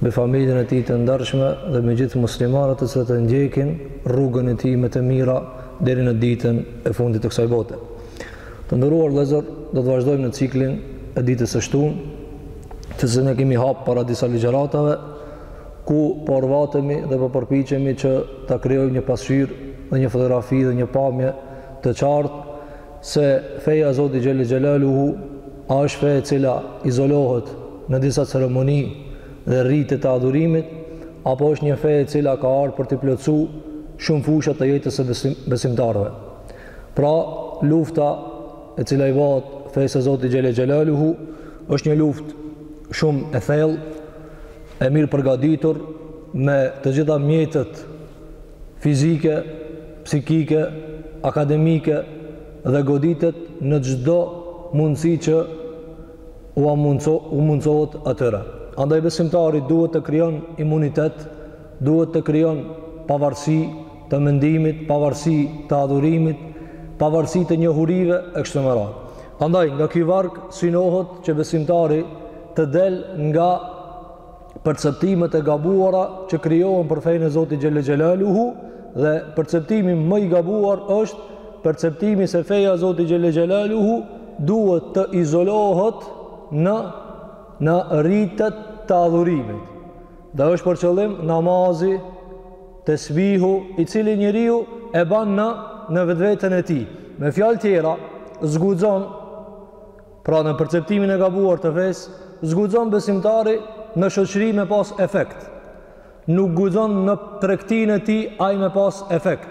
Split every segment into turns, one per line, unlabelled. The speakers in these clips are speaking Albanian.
me familjen e tij të ndershme dhe me gjithë muslimanët të cilët e ndjekin rrugën e tij me të mira deri në ditën e fundit të kësaj bote. Të nderuar vëllezër, do të vazhdojmë në ciklin e ditës së shtunë, të cilën e kemi hapë para disa ligjëratave, ku po arvatemi dhe po përpiqemi që ta krijojmë një pasqyrë dhe një fotografi dhe një pamje të qartë se feja e Zotit xhel-le xhelaluhu A është fe e cila izolohet në disa ceremoni dhe rite të adhurimit, apo është një fe e cila ka ardhur për të plotësuar shumë fusha të jetës së besimtarëve? Pra, lufta e cila i bëhet fesë së Zotit xhelle xhelaluhu është një luftë shumë e thellë, e mirë përgatitur me të gjitha mjetet fizike, psikike, akademike, dhe goditet në çdo mundësi që ua mundësohet atyre. Andaj besimtari duhet të krijon imunitet, duhet të krijon pavarësi të mendimit, pavarësi të adhurimit, pavarësi të njohurive e kështu me radhë. Andaj nga ky varg synohet që besimtari të del nga perceptimet e gabuara që krijohen për fenë e Zotit xhelle xhelaluhu dhe perceptimi më i gabuar është perceptimi se feja e Zotit xhelle xhelaluhu duhet të izolohet në në ritet të adhurimit dhe është për qëllim namazi të svihu i cili njeriu e ban në në vetveten e tij me fjalë tjera s'guxon Pra në perceptimin e gabuar të fesë, s'guxon besimtari në shoqëri me pas efekt. Nuk guxon në tregtinë e tij ai me pas efekt.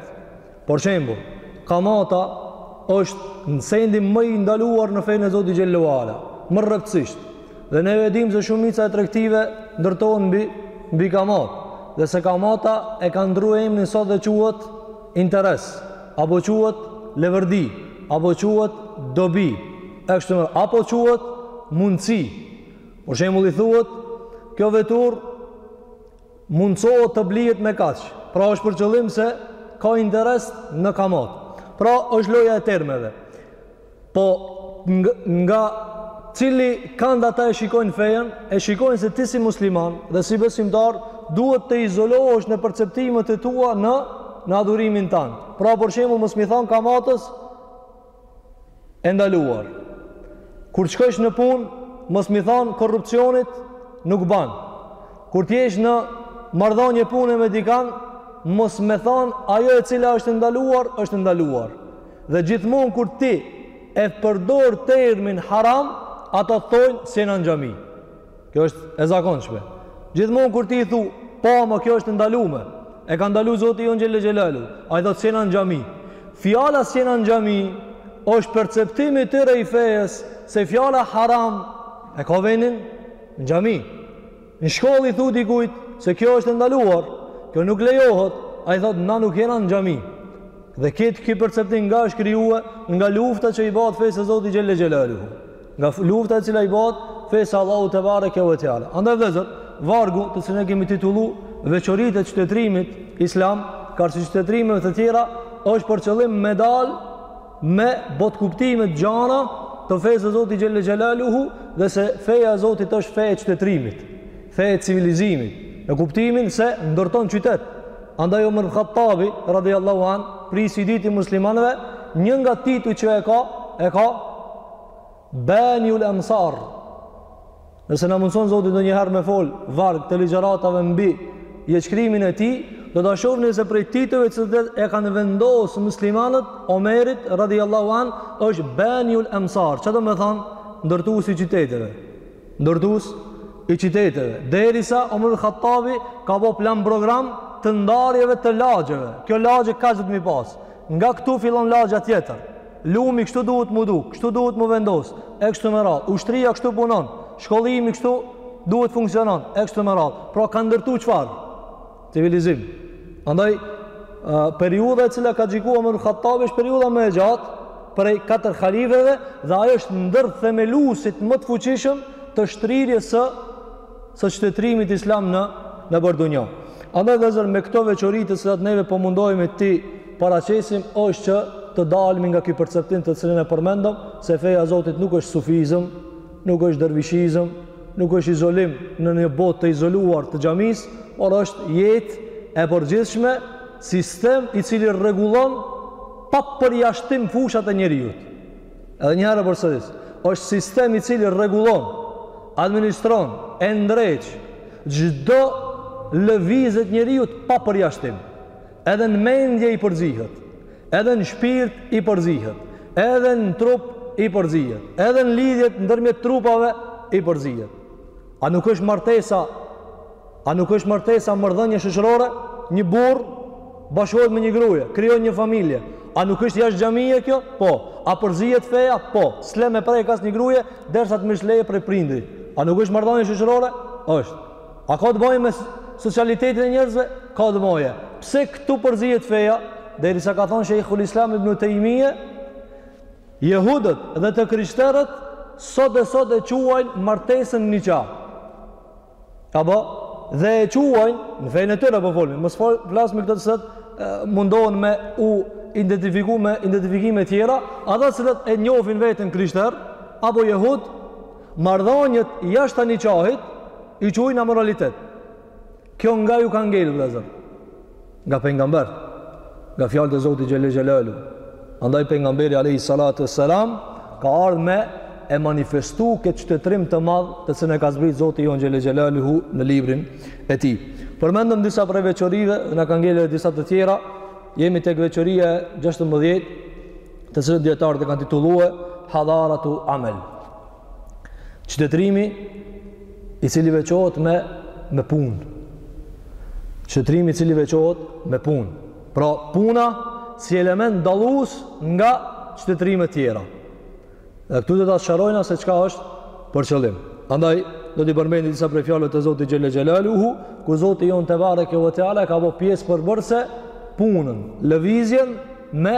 Për shembull, kamata është sendi më i ndaluar në fenë e Zotit xhelle ue ala, më rreptësisht. Dhe ne e dimë se shumica e tregtive ndërtohen mbi mbi kamatë, dhe se kamata e ka ndrru emrin sot dhe quhet interes, apo quhet levërdi, apo quhet dobi, e kështu me radhë, apo quhet mundësi. Për shembull i thuhet kjo veturë mundësohet të blihet me kaq. Pra është për qëllim se ka interes në kamatë. Pra është loja e termeve. Po nga cili kand ata e shikojnë fejen, e shikojnë se ti si musliman dhe si besimtar duhet të izolohesh në perceptimet e tua në në adhurimin tand. Pra për shembull mos me i thon kamatës e ndaluar. Kur të shkosh në punë, mos me i thon korrupsionit nuk ban. Kur të jesh në marrëdhënie pune me dikan, mos me thon ajo e cila është e ndaluar, është e ndaluar. Dhe gjithmonë kur ti e përdor termin haram, ata thonë s'jena n'xhami. Kjo është e zakonshme. Gjithmonë kur ti i thu, po ama kjo është e ndalume. E ka ndalu Zoti jonë Xhelle Xhelaluhu. Ai thotë s'jena n'xhami. Fjala s'jena n'xhami është perceptimi i tyre i fesë se fjala haram e ka vendin në xhami. Në shkollë i thu dikujt se kjo është e ndaluar, kjo nuk lejohet, ai thotë na nuk jena në xhami. Dhe këtë ky perceptim nga është krijuar nga lufta që i bëhet fesë së Zotit xhelle xhelaluhu. Nga lufta e cila i bëhet fesë Allahu tebareke ve teala. Andaj vëllezër, vargu të cilin e kemi titulluar Veçoritë e qytetërimit islam, karshi qytetërimeve të tjera, është për qëllim me dal me botëkuptime të gjana të fesë së Zotit Xhelle Xhelaluhu dhe se feja e Zotit është fe e qytetrimit, fe e civilizimit, në kuptimin se ndërton qytet. Andaj Omer Khattabi, radijallahu anhu, prijësi i dytë i muslimanëve, një nga titujt që e ka, e ka Baniul Amsar, Nëse na mundëson Zoti ndonjëherë me fol varg të ligjëratave mbi jetëshkrimin e tij, do ta shohni se prej titujve që ia kanë vendos muslimanët Omerit radijallahu anhu është Baniul Amsar. Çka domethanë? Ndërtues i qyteteve. Ndërtues i qyteteve. Derisa Omer ul Khattabi ka ba plan program të ndarjeve të lagjeve. Kjo lagje kaq asht me pas. Nga këtu fillon lagja tjetër. Lumi kështu duhet mu duk, kështu duhet mu vendos, e kështu me radhë. Ushtria kështu punon, shkollimi kështu duhet funksionon, e kështu me radhë. Pra ka ndërtu çfarë? Civilizim. Andaj, periudha e cila ka gjyku Omer ul Khattabi është periudha më e gjatë, prej katër khalifeve dhe ai është ndër themeluesit më të fuqishëm të shtrirjes së së shtetërimit islam në mbarë dynjanë. Andaj vëllezër me këto veçori të cilat neve po mundohemi t'i paraqesim është që të dalmi nga ky perceptim të cilin e përmendëm se feja e Zotit nuk është sufizëm, nuk është dervishizëm, nuk është izolim në një botë të izoluar të xhamisë, por është jetë e përgjithshme sistem i cili rregullon pa përjashtim fushat e njeriut. Edhe një herë përsëris, është sistem i cili rregullon, administron, e ndreq çdo lëvizje të njeriut pa përjashtim. Edhe në mendje i përzihet, edhe në shpirt i përzihet, edhe në trup i përzihet, edhe në lidhjet ndërmjet trupave i përzihet. A nuk është martesa A nuk është martesa marrëdhënie shoqërore? Një burrë bashkohet me një gruje, krijon një familje. A nuk është jashtë xhamie kjo? Po. A përzijet feja? Po. S'le me prek as një gruje, derisa të marrsh leje prej prindit. A nuk është marrëdhënie shoqërore? Është. A ka të bojë me socialitetin e njerëzve? Ka të bojë. Pse këtu përzijet feja? Derisa ka thonë Shejhul Islam Ibnu Tejmije, jehudët dhe të krishterët sot e sot e quajnë martesën niqah. Apo dhe e quajnë në fenë e tyre po folmi. Mos fol flas me këta që sot mundohen me u identifiku me identifikime të tjera, ata të cilët e njohin veten krishter apo jehud, marrëdhëniet jashtë të niqahit i quajnë amoralitet. Kjo nga iu ka ngelë vëllazër. nga pejgamber nga fjalët e Zotit xhele xhelaluhu andaj pejgamberi alayhi salatu wassalam ka ardhur me e manifestu këtë qytetrim të madh të cilën e ka zbrit Zoti Jonë xhele xhelaluhu në librin e tij. Përmendëm disa prej veçorive dhe na ka ngelë dhe disa të tjera, jemi tek veçoria e 16 të cilën dijetarët e kanë titullue Hadharatu Amel. Qytetërimi i cili veçohet me me punë. Qytetërimi i cili veçohet me punë. Pra puna si element dallues nga qytetërime të tjera. Dhe këtu do ta sqarojna se çka është për qëllim. Andaj do t'i përmendim disa prej fjalëve të Zotit Xhele Xhelaluhu, ku Zoti jonë tebareke ve teala ka bë pjesë përbërëse punën, lëvizjen me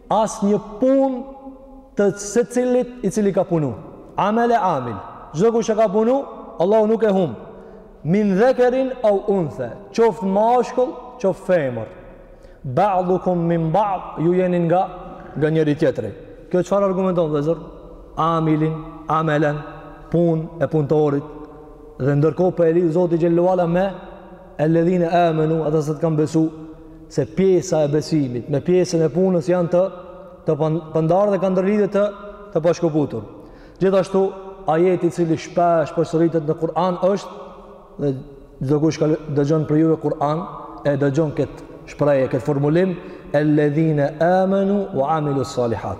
As një punë të secilit i cili ka punu. Amele amil. Çdokush që ka punu, Allahu nuk e humb. Min dhekerin au unthe, qoftë mashkull, qoftë femër. Ba'dukum min ba'd, ju jeni nga nga njëri tjetri. Kjo çfarë argumenton vëllazër? Amilin, amelen, punën e punëtorit dhe ndërkohë po e lidh Zoti xhelle ve ala me Elledhine amenu, ata të cilët kanë besu, se pjesa e besimit, me pjesën e punës janë të, të pandarë dhe kanë ndërlidhje të, të pashkëputur. Gjithashtu, ajeti i cili shpesh përsëritet në Kur'an është, dhe çdokush që dëgjon prej juve Kur'an, e dëgjon këtë shprehje, këtë formulim, Elledhine amenu, wa amilu salihat.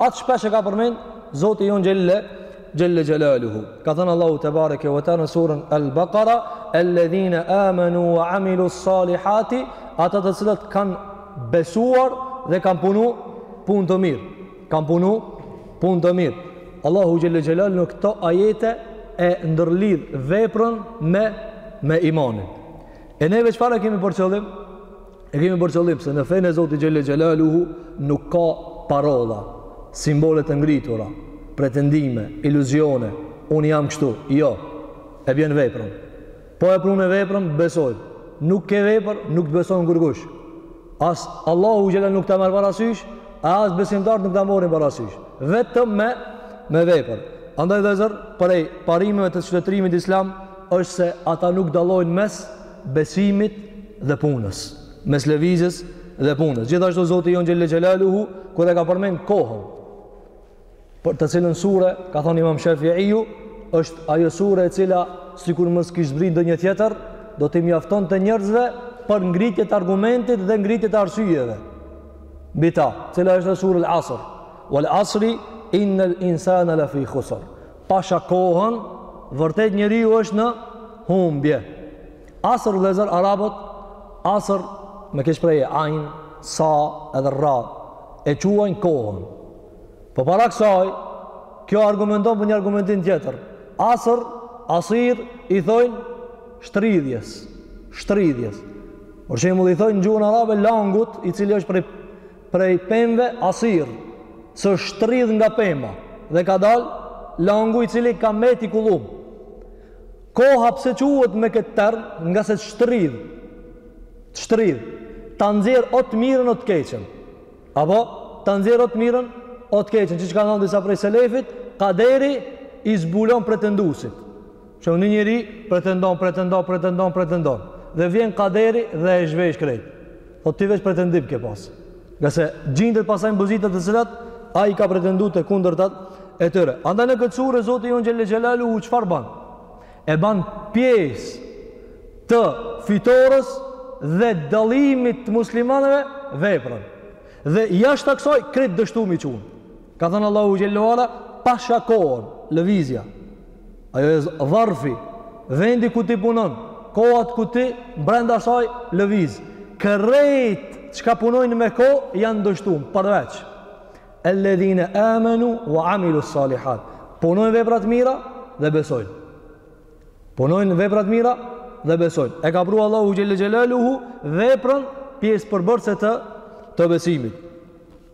Atë shpesh e ka përmend Zoti jonë xhelle xhelle xhelaluhu. Ka thënë Allahu tebareke ve teala në surën Al-Baqara, "Alladhina amanu wa amilu s-salihati", ata të cilët kanë besuar dhe kanë punu punë të mirë. Kanë punu punë të mirë. Allahu xhelle xhelaluhu në këto ajete e ndërlidh veprën me me imanin. E neve çfarë kemi për qëllim? E kemi për qëllim se në fenë e Zotit Xhelle Xhelaluhu nuk ka parola, simbole të ngritura, pretendime, iluzione, unë jam kështu, jo, e bjen veprën. Po e prune veprën, besojnë, nuk ke vepër, nuk të beson kërkush. As Allahu Xhelle nuk ta merr parasysh, e as besimtarët nuk ta morrin parasysh. Vetëm me, me veprën. Andaj vllezër, prej parimeve të qytetërimit islam, është se ata nuk dallojnë mes, besimit dhe punës, mes lëvizjes dhe punës. Gjithashtu Zoti jonë Xhelle Xhelaluhu, kur e ka përmend kohën, për të cilën sure, ka thënë imam Shafiiju, është ajo sure e cila, sikur mos kish zbrit ndonjë tjetër, do t'i mjaftonte njerëzve për ngritje të argumentit dhe ngritje të arsyeve mbi ta, cila është sure El Asr, wal asri, innal insana la fi khusr. Pasha kohën, vërtet njeriu është në humbje. Asër vlezër arabët, asër me kë shprehet ajn, sad dhe rra, e quajnë kohën. Po para kësaj, kjo argumenton për një argumentim tjetër. Asër, asir, i thojnë shtridhjes. Shtridhjes. Për shembull i thojnë në gjuhën arabe, langut, i cili është prej prej pemëve asir se u shtrydh nga pema dhe ka dal langu i cili ka mbet i kullum koha pse quhet me këtë term nga se të shtrydh të shtrydh ta nxjerr o të mirën o të keqen apo ta nxjerr o të mirën o të keqen që ç'ka thënë disa prej selefit kaderi i zbulon pretendusit që një njeri pretendon, pretendon, pretendon, pretendon dhe vjen kaderi dhe e zhvesh krejt Po ti veç pretendim ke pas. Ngase gjindet pastaj në pozita të cilat, ai ka pretendu të kundërtat e tyre. Andaj në këtë sure, Zoti jonë xhelle xhelaluhu, çfarë ban? E ban pjesë të fitorës dhe dallimit të muslimanëve veprën. Dhe jashtë kësaj, krejt të dështum i quan. Ka thënë Allahu Xhelle ue Ala, pasha kohën, lëvizja. Ajo është dharfi, vendi ku ti punon, koha ku ti, mbrenda asaj, lëviz. Krejt, çka punojnë me kohë, janë të dështum, përveç. Elledhine amenu, wa amilu salihat. Punojnë vepra të mira dhe besojnë. Punojnë vepra të mira dhe besojnë. E ka pru Allahu Xhelle Xhelaluhu, veprën pjesë përbërëse të, të besimit.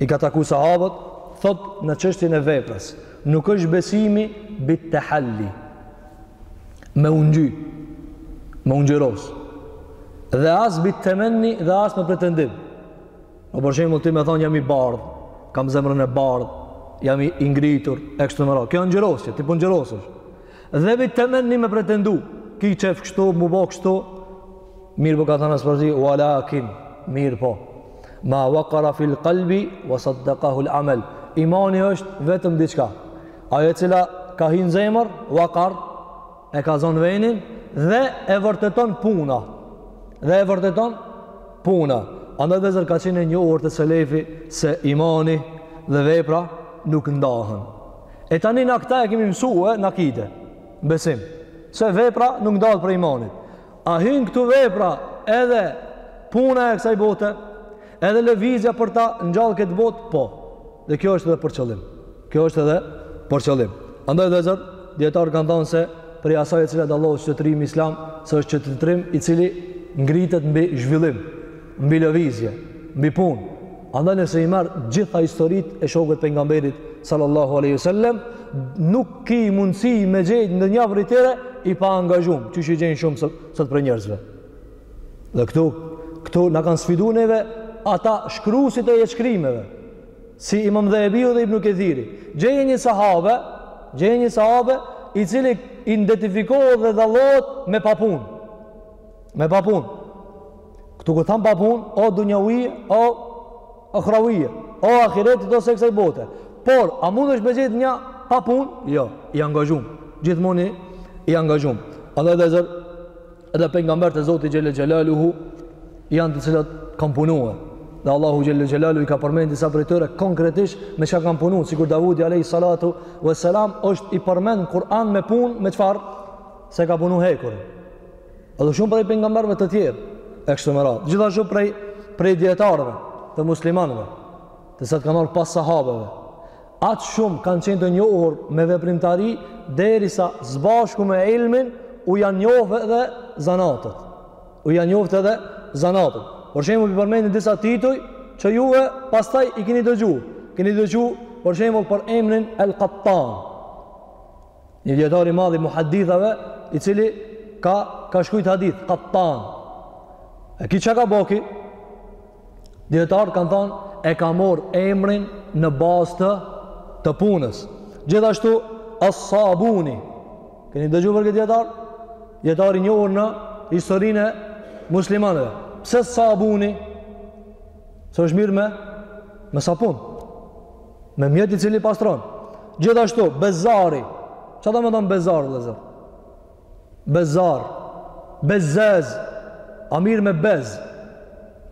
I ka taku sahabët, thot në çështjen e veprës, nuk është besimi bit tahalli. Me u ngjy, me u ngjyros. Dhe as bit temenni dhe as me pretendim. O për shembull ti me thon jam i bardh, kam zemrën e bardh, jam i ngritur, e kështu me radhë. Kjo ngjyrosje, ti po ngjyrosesh. Dhe bit temenni me pretendu, ki qejf kështu, mu bo kështu. Mirëpo ka thënë Hasan Basri, walakin, mirëpo. Ma waqara fil qalbi wa saddaqahu al amal. Imani është vetëm diçka. Ajo e cila ka hi në zemër, waqar e ka zon venin dhe e vërteton puna. Dhe e vërteton puna. Andaj vëllezër ka qenë e njohur te selefi se imani dhe vepra nuk ndahen. E tani na këta e kemi mësue në akide, besim, se vepra nuk ndahet prej imanit. A hyn këtu vepra edhe puna e kësaj bote? Edhe lëvizja për ta ngjallë këtë botë? Po. Dhe kjo është edhe për qëllim. Kjo është edhe për qëllim. Andaj vëllezër, dijetarët kanë thonë se prej asaj e cila dallohet qytetërimi islam, se është qytetërim i cili ngritet mbi zhvillim. mbi lëvizje, mbi punë. Andaj nëse i marr gjitha historitë e shokëve të pejgamberit sallallahu alaihi wasallam, nuk ki mundësi me gjetë ndonjë prej tyre i paangazhum, që i gjen shumë sot prej njerëzve. Dhe këtu këtu na kanë sfiduar neve ata shkruesit e jetëshkrimeve, si Imam Dhahebiu dhe Ibn Kathiri. Gjeje një sahabe, gjeje një sahabe i cili identifikohet dhe dallohet me pa punë. Me pa punë. Këtu kur tham pa punë, o dunjawi, o ukhrawi, o ahiretit ose kësaj bote. Por, a mundesh me gjetë një pa punë? Jo, i angazhum. Gjithmonë i angazhum. Andaj vëllezër, edhe pejgamberët e Zotit xhele xhelaluhu, janë të cilët kanë punue. Dhe Allahu xhele xhelaluhu i ka përmend disa prej tyre konkretisht me çka kanë punu. Sikur Davudi alejhi salatu ve selam është i përmend në Kur'an me punë me çfarë se e ka punu hekurin. Edhe shumë prej pejgamberëve të tjerë e kështu me radhë. Gjithashtu prej prej dijetarëve të muslimanëve, të cilët kanë ardh pas sahabeve. Aq shumë kanë qenë të njohur me veprimtari derisa zbashku me ilmin u janë njohë edhe zanatët. U janë njohë edhe zanatët. Për shembull i përmendin disa tituj që juve pastaj i keni dëgju. Keni dëgju për shembull për emrin El Qattan. Një djetar i madh i muhadithave, i cili ka, ka shkrujt hadith, Kattan. E ky çka ka bo ky? Djetarët kanë thonë, e ka morë emrin në bazë të, të punës. Gjithashtu, as-sabuni. Keni dëgju për këtë djetar? Djetar i njohur në historinë e muslimanëve. Pse sabuni? Se është marrë me, me sapun. me mjet i cili pastron. Gjithashtu bezari. Çfarë do të thonë bezar vëllazër? Bezar. Bezez. A marrë me bez.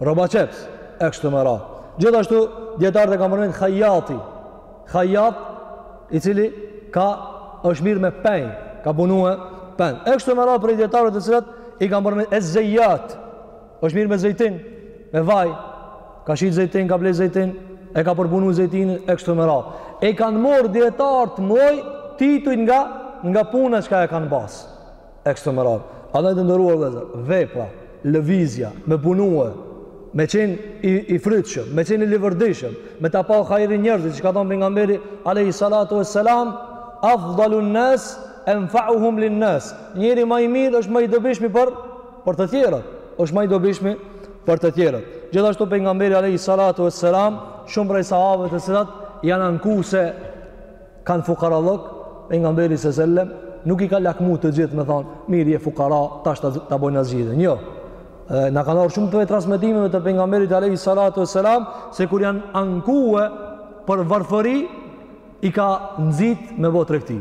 Rrobaqepës e kështu me radhë. Gjithashtu dietarët e kanë përmendur Hajati. Hajat i cili ka është marrë me penj, ka punue penj. E kështu me radhë prej dietarëve të cilat i kanë përmendur Ezejat. Është marrë me zejtin, me vaj, ka shit zejtin, ka ble zejtin, e ka përpunu zejtin, e kështu me radhë. E kanë morë djetartë ma, titujt nga, nga puna çka e kanë ba. E kështu me radhë. Andaj të nderuar vllazën, vepra, lëvizja, me punue, me qenë i, i frytshëm, me qenë i leverdishëm, me ta pa hajrin njerëzit, siç ka thonë pejgamberi, alejhi salatu ve selam, afdalun nas, enfauhum lin nas. Njeri ma i mirë është ma i dobishmi për, për të tjerët, është ma i dobishmi për të tjerët. Gjithashtu pejgamberi alejhi salatu vesselam shumë prej sahabëve të cilat janë anku se kanë fukarallok, pejgamberi se sellem nuk i ka lakmu të gjithë me thonë, mirë je fukara, tash ta, ta boj një zgjidhje. Jo, na ka ardh shumë prej transmetimeve të pejgamberit Alejhi Salatu ve Selam, se kur janë ankue për varfëri, i ka nxit me bo tregti.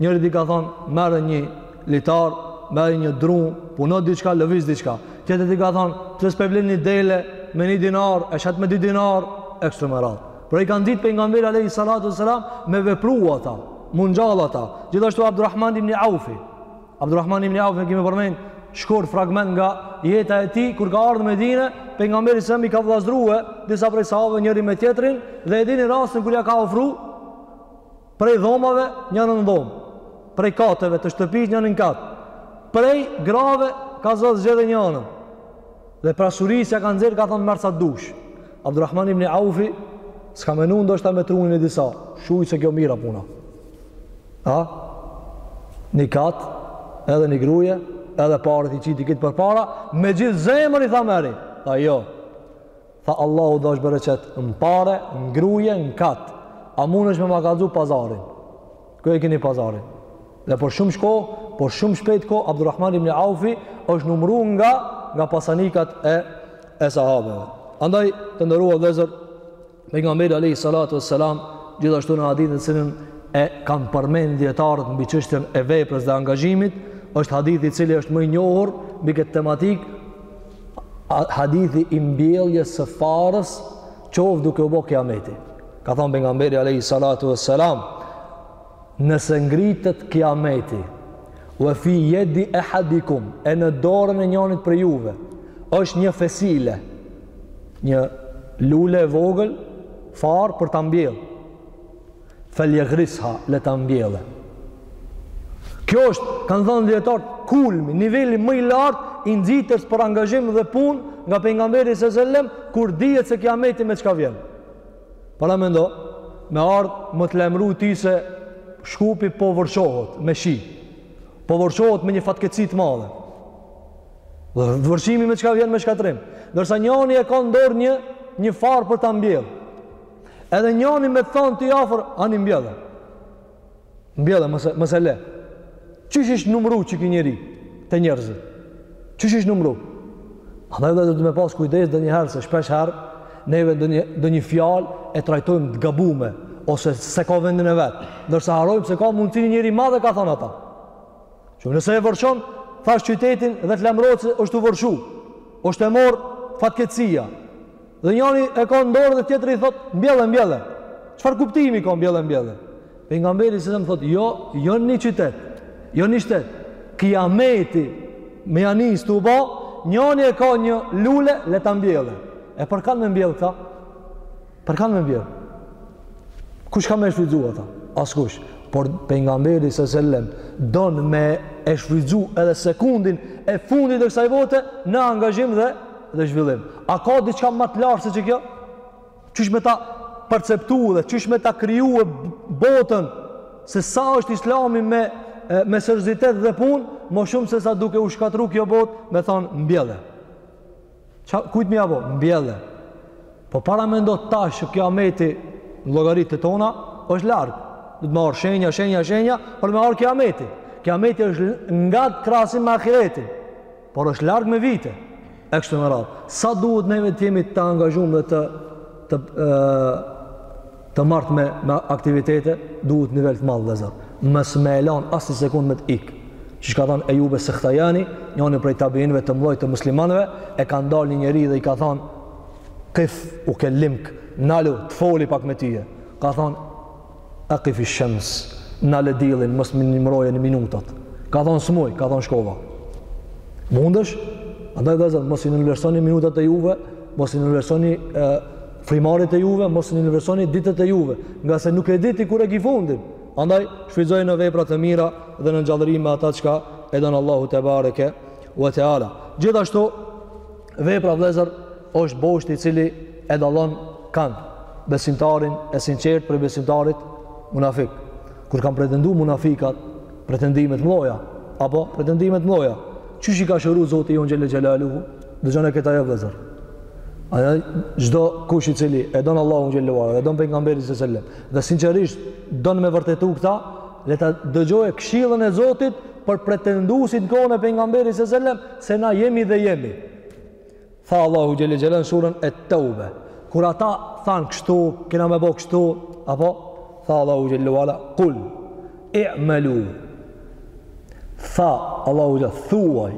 Njërit i ka thon, merr një litar, merr një dru, puno diçka, lëviz diçka. Tjetrit i ka thon, pse s'pe blen një dele me një dinar, e shet me dy dinar, e kështu me radhë. Pra i ka nxit pejgamberi alejhi salatu vesselam me vepru ata, mu ngjall ata. Gjithashtu Abdurrahman ibn Aufi, Abdurrahman ibn Aufi e kemi përmend shkurt fragment nga jeta e tij kur ka ardhur në Medinë, pejgamberi sa mi ka vllazëruar disa prej sahabëve njëri me tjetrin dhe e dini rastin kur ja ka ofruar prej dhomave njërën dhomë, prej kateve të shtëpisë njërin kat. Prej grave tha zgjedhe njanën. Dhe pasurinë ja ka nxjerr ka thon merr sa dush. Abdurrahman ibn Aufi s'ka menu ndoshta me trunin e disa, shuj se kjo e mira puna. A? Një kat, edhe një gruje, edhe paret i qiti ky përpara, me gjithë zemër i tha merri. Tha jo. Tha Allahu t'dhashtë bereqet në pare, në gruje, në kat. A munesh ti me ma kallzu pazarin? Ku e keni pazarin? Dhe për shumë shko, për shumë shpejt kohë, Abdurrahman ibn Aufi është numru nga, nga pasanikat e, e sahabeve. Andaj, të nderuar vllezër, pejgamberi alejhi salatu ve selam, gjithashtu në hadithin të cilin e kanë përmend dijetarët mbi çështjen e veprës dhe angazhimit, është hadithi i cili është më i njohur mbi këtë tematik, hadithi i mbjelljes së farës, qoftë duke u bo kiameti. Ka thënë pejgamberi alayhi salatu vesselam, nëse ngritet kiameti, wa fi yadi ahadikum, e në dorën e njanit prej juve, është një fesile, një lule e vogël, farë për ta mbjell. Falyaghrisha, le ta mbjellë. Kjo është, kanë thënë dijetarët, kulmi, niveli më i lartë i nxitjes për angazhim dhe punë nga pejgamberi sallallahu alajhi wasallam kur dihet se kiameti me çka vjen. Paramendo, me ardh me të lajmëru ty se Shkupi po vërshohet me shi. Po vërshohet me një fatkeqësi të madhe. Dhe vërshimi me çka vjen me shkatërrim. Ndërsa njani e ka në dorë një një farë për ta mbjell. Edhe njani me than ty afër ani mbjelle. Mbjelle, mos e, mos e le. Qysh ish numru qiky njeri te njerëzit? Qysh ish numru? Andaj vllezër duhet me pas kujdes ndonjëherë se shpesh herë neve ndonjë, ndonjë fjalë e trajtojmë të gabume ose s'e ka vendin e vet. Ndërsa harrojmë se ka mundësi një njeri i madh e ka thonë ata. Që nëse e vërshon, thash qytetin dhe të lajmrohet se është tu u vërshu, është e marr fatkeqësia. Dhe njani e ka në dorë dhe tjetri i thotë, mbjelle, mbjelle. Çfarë kuptimi ka mbjelle, mbjelle? Pejgamberi se sellem thotë, jo, jo një qytet, jo një shtet, kiameti me ja nis tu u ba, njani e ka një lule, le ta mbjellë. E për kanë me mbjell këta? Për kanë me mbjell? Kush ka me e shfrytzu ata? Askush. Por pejgamberi se sellem don me e shfrytzu edhe sekundin e fundit të kësaj bote në angazhim dhe, dhe zhvillim. A ka diçka më të lartë se që kjo? Qysh me ta perceptu dhe qysh me ta kriju e botën se sa është islami me, me seriozitet dhe punë, më shumë se sa duke u shkatërru kjo botë me thonë mbjelle. Ça, kujt me ia bo? Mbjelle. Po paramendo tash që kiameti në llogaritë tona është larg. Duhet me ardh shenja, shenja, shenja, për me ardh kiameti. Kiameti është ngat krahasim me ahiretin, por është larg me vite. E kështu me radhë. Sa duhet neve të jemi të angazhum dhe të, të, të, të marrtë me, me aktivitete, duhet nivel të madh vllezër. Mos me e lan asnjë sekundë me të ikë. Qysh ka thonë Ejub es-Sehtijani, njoni prej tabiinëve të mdhoj të muslimanve, e ka ndalë një njeri dhe i ka thonë, kif ukelimke, nalu, të foli pak me ty. Ka thonë, evkifi shems, nale diellin, mos m'i numroje minutat. Ka thonë, s'muj, ka thonë shkova. Mundesh, andaj vllezër, mos i nënvlerësoni minutat e juve, mos i nënvlerësoni Frymarrjet e juve, mos i nënvlerësoni ditët e juve, ngase nuk e din ti kur e ki fundin. Andaj, shfrytëzoji në veprat e mira dhe në gjallërim me ata çka e don Allahu tebareke wa teala. Gjithashtu, vepra vllezër është boshti i cili e dallon kan besimtarin e sinqert për besimtarit munafik. Kur kanë pretendu munafikat, pretendime të mdhoja, apo pretendime të mdhoja, qysh i ka shëru Zoti jonë xhele xhelaluhu, Dëgjone këta o vllezër. A janë çdokush i cili e don Allahun xhele ve ala dhe don pejgamberin sallallahu alejhi ve sellem. Dhe sinqerisht don me vërtetu këta, le ta dëgjojë këshillën e Zotit për pretendusit në kohën e pejgamberit sallallahu alejhi ve sellem se na jemi dhe jemi. Tha Allahu xhele ve ala në surën et-Teube. Kur ata thanë kështu, kena me bo kështu, apo? Tha Allahu xhele ve ala, kul i'melu, Tha, Allahu xhele ve ala, thuaj,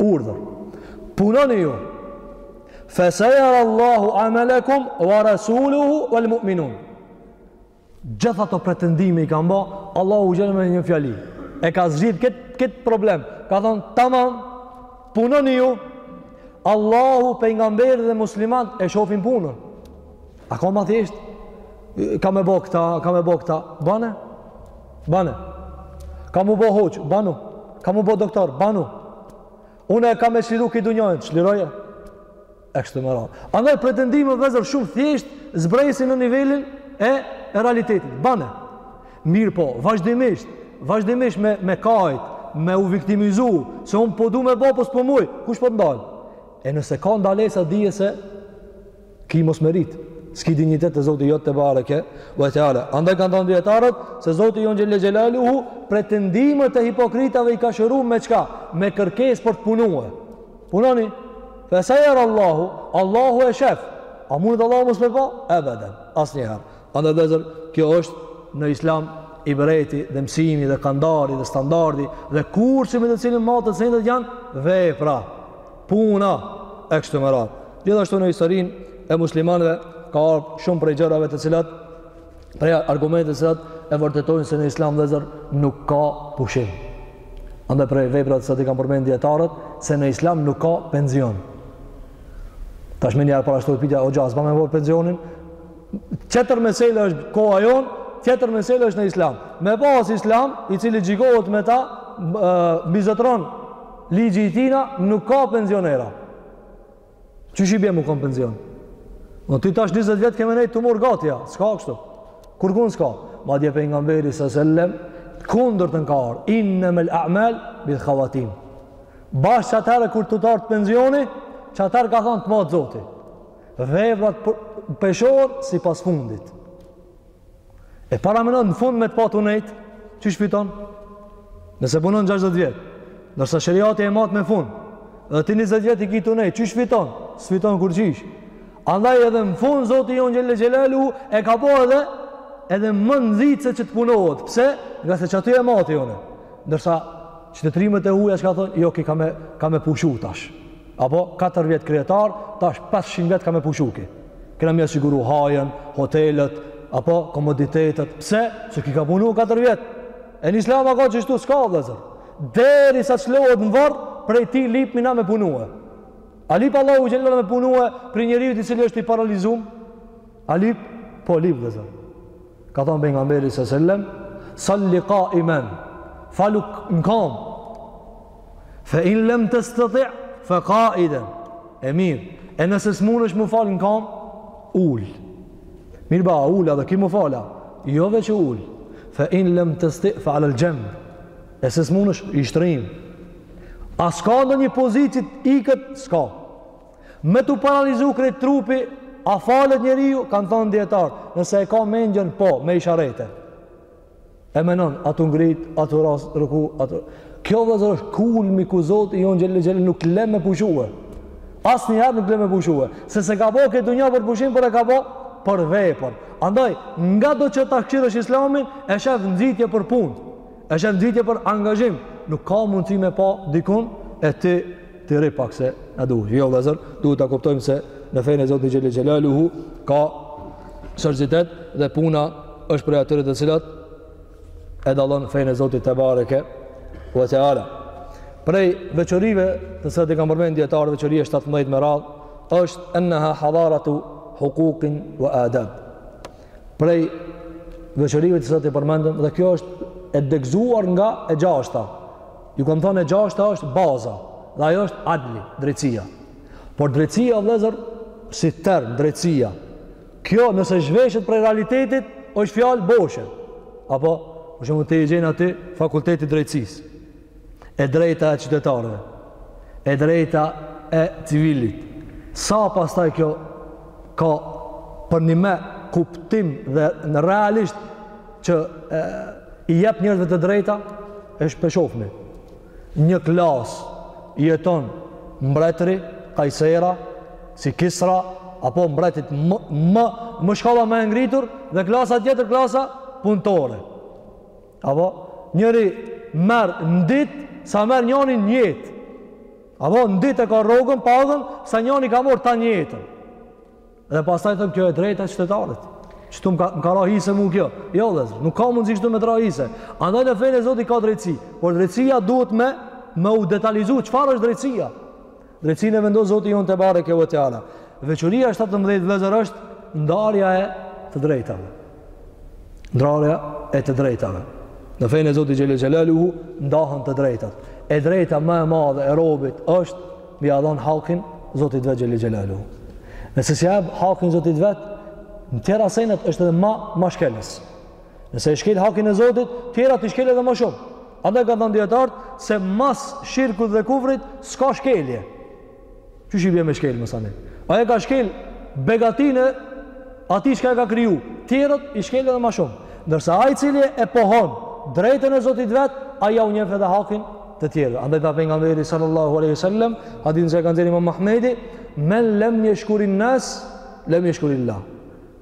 urdhër, punoni ju, fesejar Allahu amelekum, wa rasuluhu, wal mu'minun. Gjithë ato pretendime i kanë ba, Allahu xhele ve ala me një fjali. E ka zgjidh këtë kët problem. Ka thonë, tamam, punoni ju, Allahu pejgamberi dhe muslimant e shofin punën. A ka ma thjeshtë? Kam me bo këta, kam me bo këta. Bane? Bane. Kam m'u bo hoxhë, banu. Kam m'u bo doktor, banu. Une e kam me çliru këtë dunjonë, çliroje. E kështu me radhë. Andaj pretendime vllezër shumë thjesht zbresi në nivelin e, e realitetit. Bane. Mirëpo, vazhdimisht, vazhdimisht me, me kajt, me u viktimizu, se unë po du me bo, po s'po muj, kush po të ndal? E nëse ka ndalesa, dhije se Ki mosmeritë, s'ki dinjitet te Zoti jot tebareke ve teala. Andaj kanë thonë dijetarët, se Zoti jonë xhele xhelaluhu, pretendimet e hipokritave i ka shëru me çka? Me kërkesë për të punuë. Punoni, fesejerallahu, Allahu e shef. A mundet Allahu mos me pa? Ebeden, asnjëherë. Andaj vllezër, kjo është në islam ibreti dhe mësimi dhe kandari dhe standardi dhe kursi me të cilin maten sendet, janë vepra. puna e kështu me radhë. Gjithashtu në historinë e muslimanëve ka shumë prej gjërave të cilat prej argumenteve të cilat e vërtetojnë se në Islam vëllazër nuk ka pushim. Andaj prej veprat të cilat i kanë përmend dijetarët se në Islam nuk ka pension. Tash menjëherë parashtrohet pytja, hoxhë, a s'ba me bo pensionin? Tjetër mesela është koha jonë, tjetër mesela është në Islam. Me pas Islam, i cili gjykohet me ta, mbizotron Ligji i tina nuk ka penzionera. Qysh i bje me u kon penzion? E ti tash 20 vjet ke me nejt tu marrë gatia. S'ka kështu. Kurkun s'ka. Madje pejgamberi se sellem, kundërtën ka ardh. Innemel amal bil khavatim. Bash qatëherë kur të t'ardhtë penzioni, qatëherë ka thonë të mat Zoti. Veprat peshohen sipas fundit. E para menon në fund me të pa tu nejt, qysh fiton? Nëse punon 60 vjet, nërsa sheriati e mat me fund, dhe ti 20 vjet i ki tu nejt, qysh fiton? S'fiton kurqysh. Andaj edhe në fund, Zoti jonë xhele xhelaluhu e ka bo edhe, edhe më nxitëse që të punohet. Pse? Ngase qaty e mat i jonë. Nërsa, qytetërimet e huja çka thonë, jo, ky ka me, ka me pushu tash. Apo katër vjet kryetar, tash 500 vjet ka me pushu ky. Kena me ia siguru hajen, hotelet, apo komoditetet. Pse? Se ky ka punu katër vjet. E në Islam a ka qështu? S'ka vëllazër. Derisa lshohet në varr, prej tij lyp mina me punue. A lyp Allahu xhele me punue prej njeriu i cili është i paralizum? A lyp? Po lyp vëllazër. Ka thanë pejgamberi sa selam, "Salli qa'iman", falu në kom. Fa in lam tastati' fa qa'idan. E mirë, e nëse s'munesh me u fal në kom, ul. Mirë ba, ul edhe ki me u falë. Jo veç ul. Fa in lam tastati' fa 'ala al-janb. E se s'munesh i shtrim. A s'ka ndonjë pozitë i kët s'ka. Me t'u paralizu krejt trupi, a falet njeriu, kanë thonë dijetarë, nëse e ka mendjen po, me isharete. E menon, a tu ngrit, a tu ra, ruku, a tu... Kjo vëllazër është kulmi ku Zoti jonë xhele xhele nuk le me pushue. Asnjëherë nuk le me pushue. Se s'e ka bo këtë dunja për pushim, por e ka bo për vepër. Andaj, ngado që ta kqyrësh islamin, e shef nxitje për punë. E shef nxitje për angazhim. Nuk ka mundësi me pa dikun e ti të rri pak se na duhet. Jo vëllazër, duhet ta kuptojmë se në fenë e Zotit Xhelel Xhelaluhu ka seriozitet dhe puna është prej atyre të cilat e dallon fenë e Zotit tebareke ve teala. Prej veçorive të cilat i kanë përmend dijetarët, veçoria 17 me radh është enneha hadaratu hukukin wa adab. Prej veçorive të cilat i përmendëm dhe kjo është e degzuar nga e gjashta Ju kam thënë e gjashta është baza, dhe ajo është adli, drejtësia. Por drejtësia vëllazër si term drejtësia. Kjo nëse zhveshet prej realitetit, është fjalë boshe. Apo, për shembull ti gjen aty fakulteti i drejtësisë. E drejta e qytetarëve. E drejta e civilit. Sa pastaj kjo ka përnime kuptim dhe në realisht që e, i jep njerëzve të drejta, e shpesh shofni. Një klasë jeton mbretëri, kajsera, si kisra, apo mbretërit më, më, më shkalla më e ngritur, dhe klasa tjetër, klasa punëtore. Apo, njëri merr në ditë, sa merr njani në jetë. Apo, në ditë e ka rrogën, pagën, sa njani ka marrë tanë jetën. Dhe pastaj themi kjo e drejta e qytetarit. Kshtu më ka, më ka ra hise mu kjo. Jo, vëllezër, nuk ka mundësi kshtu me të ra hise. Andaj në fenë e Zotit ka drejtësi. Por drejtësia duhet me, me u detaljizu. Çfarë është drejtësia? Drejtësinë e vendon Zoti jonë tebareke ue teala. Veçoria 17 vëllezër është ndarja e të drejtave. Ndarja e të drejtave. Në fenë e Zotit xhele xhelaluhu, ndahen të drejtat. E drejta më e madhe e robit është Me ja dhon hakin Zotit vet xhele xhelaluhu. Nëse s'ia jep hakin Zotit vet, në tjera senet është edhe ma, ma shkelës. Nëse e shkel hakin e Zotit, tjerat i shkel edhe më shumë. Andaj kanë thënë dijetarët se mas shirkut dhe kufrit s'ka shkelje. Qysh i bie me shkel masanej. Ai ka shkel begatinë e atij që e ka kriju. Tjerat i shkel edhe më shumë. Ndërsa ai i cili e pohon drejtën e Zotit vet, ai jau njef edhe hakin të tjerëve. Andaj tha pejgamberi sallallahu alaihi wasallam, hadithin që e ka nxjerrë Imam Ahmedi, men lem jeshkurin nas, lem jeshkurillah.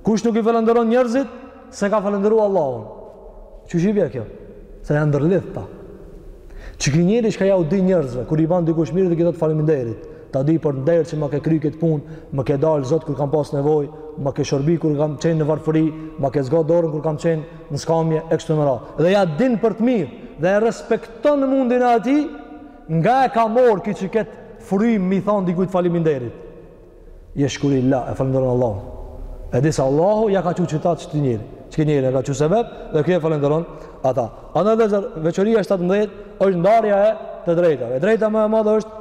Kush nuk i falënderon njerëzit, s'e ka falënderu Allahun. Qysh i bie kjo? Se janë ndërlidhta. Qiky njeri që jau di njerëzve, kur i ban dikush mirë dhe i thotë faleminderit. Ta di për nderë që ma ke kry këtë punë, më ke dalë zot kur kam pas nevojë, më ke shërby kur kam qenë në varfëri, më ke zgat dorën kur kam qenë në skamje, e kështu me radhë. Dhe ja din për të mirë, dhe e respekton mundin e atij, nga e ka marrë këtë, qëkëtë frymë me i thonë dikujt faleminderit. Jeshkurullah, e falënderon Allah. E di se Allahu ja ka qit qëta, qëtë njeri, që këtë njeri e ka qit sebeb, dhe ky e falënderon ata. Andaj vëllezër, veçoria 17, është ndarja e të drejtave. E drejta më e madhe është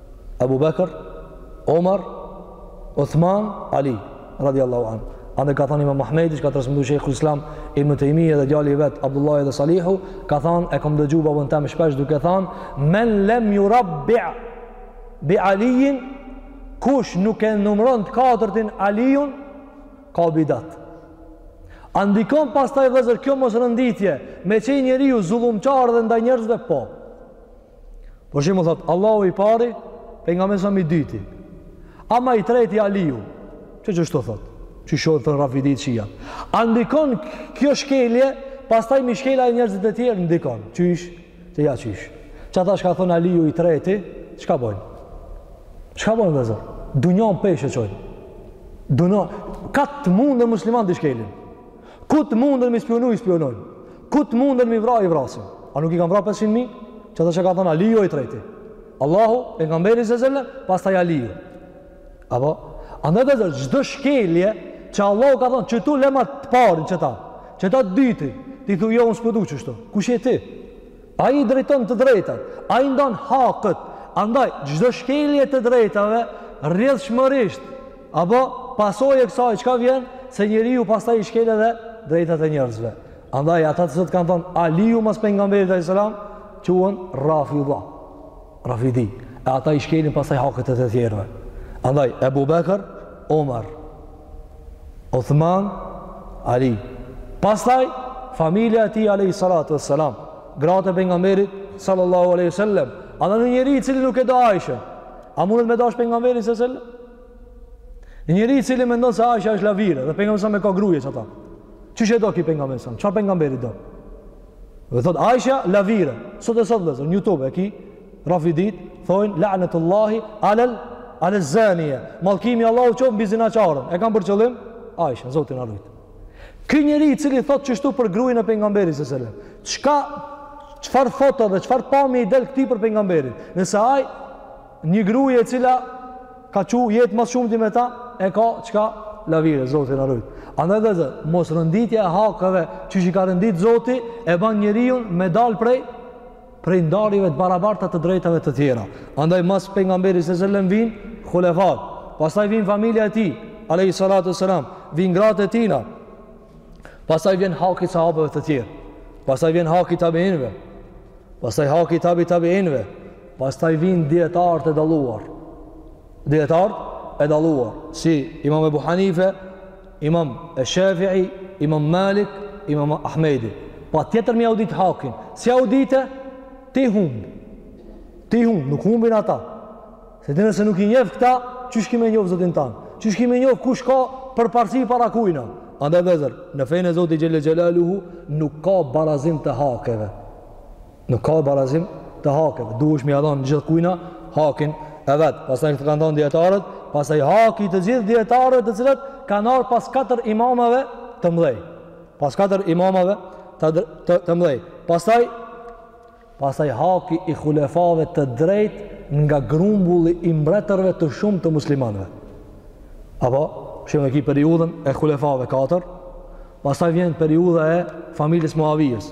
Abu Bekr, Omar, Uthman, Ali, radiallahu anhum. Andaj ka than Imam Ahmedi, që ka transmetu Shejhul Islam Ibnu Tejmije edhe djali i vetë, Abdullah edhe Salihu, ka than, e kom dëgju babën tem shpesh duke than, men lem jurabbi bi Alijin, kush nuk e numron të katërtin Alijun, ka bidat. A ndikon pastaj vëllezër kjo mosrenditje, me qenë njeriu zullumqar dhe ndaj njerëzve, po. Për shembull thot Allahu i pari, pejgamberi s.a.s. i dyti. Ama i treti Aliu. Se qështu thot.
Qështu thon Rafidit Shia. A ndikon kjo shkelje, pastaj mi shkela e njerëzit e tjerë ndikon. Qysh? Qe ja qysh. Qata çka thon Aliu i treti, çka bojn? Çka bojn vëllezër? Dunjan peshë çojn. Dunjan, ka të munden muslimant i shkelin. Ku të munden mi spiunu, i spiunojnë. Ku të munden mi vra, i vrasin. A nuk i kanë vra 500.000? Qeta që kanë thonë Aliju i treti. Allahu, pejgamberi s.a.s., pastaj Aliju. Apo? Andaj vëllezër, çdo shkelje, që Allahu ka thonë, qetu lema të parin qeta, qeta të dytin, ti thu jo, unë s'po du qështu. Kush je ti? Ai i drejton të drejtat, ai ndon hakët. Andaj çdo shkelje e të drejtave rrjedhshmërisht apo pasojë e kësaj çka vjen se njeriu pastaj i shkel edhe drejtat e njerëzve. Andaj ata të cilët kanë thonë Aliu mas pejgamberit alayhis salam quhen Rafidha. Rafidi. E ata i shkelin pastaj hakët e të tjerëve. Andaj Ebu Bekër, Omar, Uthman Ali. Pastaj familja e tij alayhi salatu wassalam, gratë e pejgamberit sallallahu alaihi wasallam. A do një njeri i cili nuk e do Aisha? A mundet me dash pejgamberin sallallahu alaihi wasallam? Një njeri i cili mendon se Aisha është lavire dhe pejgamberi s.a.s. e ka gru qata. Qysh e do ky pejgamberin s.a.s.? Çfarë pejgamberit do? Dhe thot Aisha lavire. Sot e sot vëllezër, në YouTube e ki Rafidit thonë la'natullahi ala zaniya. Mallkimi i Allahut qoft mbi zinaqarën. E kanë për qëllim Aisha, Zoti na rujt. Ky njeri i cili thotë qështu për gruën e pejgamberit sallallahu alajhi wasallam. Çka çfarë foto dhe çfarë pamje i del këtij për pejgamberin? Nëse ai një gruje e cila ka çu jetë ma së shumti me ta, e ka çka lavire Zoti na rujt. Andaj vëllezër, mosrenditja e hakëve qysh i ka rendit Zoti e ban njeriun me dal prej prej ndarjeve të barabarta të drejtave të tjera. Andaj mas pejgamberit sallallahu alajhi wasallam vin hulefat, pastaj vin familja e tij, alayhi salatu wasalam, vin gratë e tina. Pastaj vjen haki i sahabeve të tjerë. Pastaj vjen haki i tabiinëve. Pastaj haki i tabi tabiinëve. Pastaj vin dijetarët e dalluar. Dijetarët e dalluar, si Imam Abu Hanife, Imam Shafi'i, Imam Malik, Imam Ahmedi. Patjetër me jau dit hakin. S'jau dite, ti humb. Ti humb, nuk humbin ata. Se ti nëse nuk i njef këta, qysh ki me njof zotin tanë? Qysh ki me njof kush ka përparësi para kujna? Andaj vëllezër, në fenë e zotit Xhelle Xhelaluhu, nuk ka barazim të hakeve. Nuk ka barazim të hakeve. Duhesh me ia dhon gjithë kujna hakin e vet. Pastaj këtë kanë thonë dijetarët, pastaj haki të gjithë dijetarëve të cilët kanë ardh pas katër imamave të mdhej. Pas katër imamave të të, të mdhej. Pastaj pastaj haki i hulefave të drejtë nga grumbulli i mbretërve të shumë të muslimanëve. Apo, shumë e ki periudhën e hulefave katër, pastaj vjen periudha e familjes Muavijës,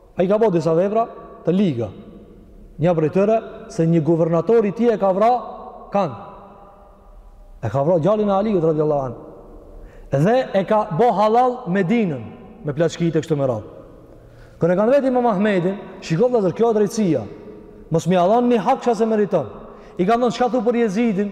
Ai ka bo disa vepra të liga. Një prej tyre se një guvernator i tij e ka vra kan. E ka vra djalin e Aliut radhiyallahu anhu. Dhe e ka bo hallall Medinën me plaçkit e kështu me radhë. Kur e kanë vet Imam Ahmedin, shiko vllezër, kjo drejtësia. Mos me ia dhon një hak çka s'e meriton. I kanë thënë çka thu ti për Jezidin?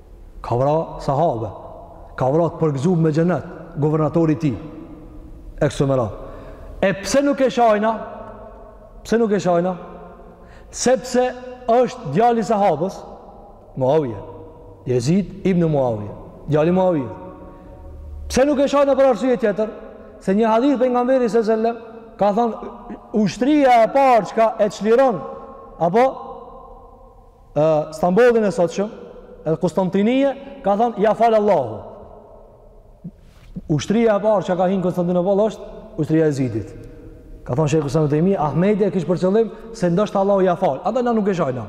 Ka vra sahabe, ka vra të përgëzum me xhenet, guvernatori i tij. E kështu me radhë. E pse nuk e shajna? Pse nuk e shajna? Sepse është djali sahabës, Muawije, Jezid ibn Muawije, djali Muawije. Pse nuk e shajna për arsye tjetër? Se një hadith Pejgamberi alejhi selam, ka thonë, ushtria e parë çka e çliron, apo Stambollin e sotshëm, edhe Kustantinie, ka thanë, ia fal Allahu. Ushtria e parë që ka hi n'Kostantinopol është, ushtria e Jezidit. Ka thonë Shejhul Islam Ibn Tejmije, Ahmedi e kishte për qëllim, se ndoshta Allahu ia fal. Andaj na nuk e shajna.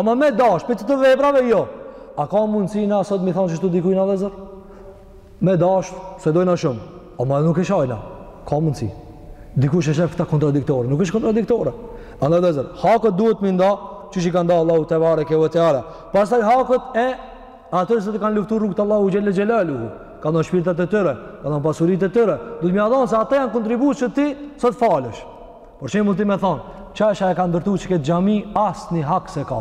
Ama me dasht, për të të veprave, jo. A ka mundësi na sot mi thonë kështu dikujna vllezër? Me dasht, s'e dojna shumë. Ama nuk e shajna. Ka mundësi. Dikush e shef këta kontradiktore. Nuk është kontradiktore. Andaj vllezër, haket duhet me i nda, qysh i ka nda Allahu tebareke ve teala. Pastaj haket e atyre që kanë luftu n'rrugë të Allahut xhel-le xhelaluhu. Kanë dhan shpirtat e tyre, kanë dhan pasuritë e tyre. Duhet me ia dhon se ata kanë kontribu që ti sot falesh. Për shembull ti me thonë, që ai e ka ndërtu qëkët xhami, asnjë hak s'e ka.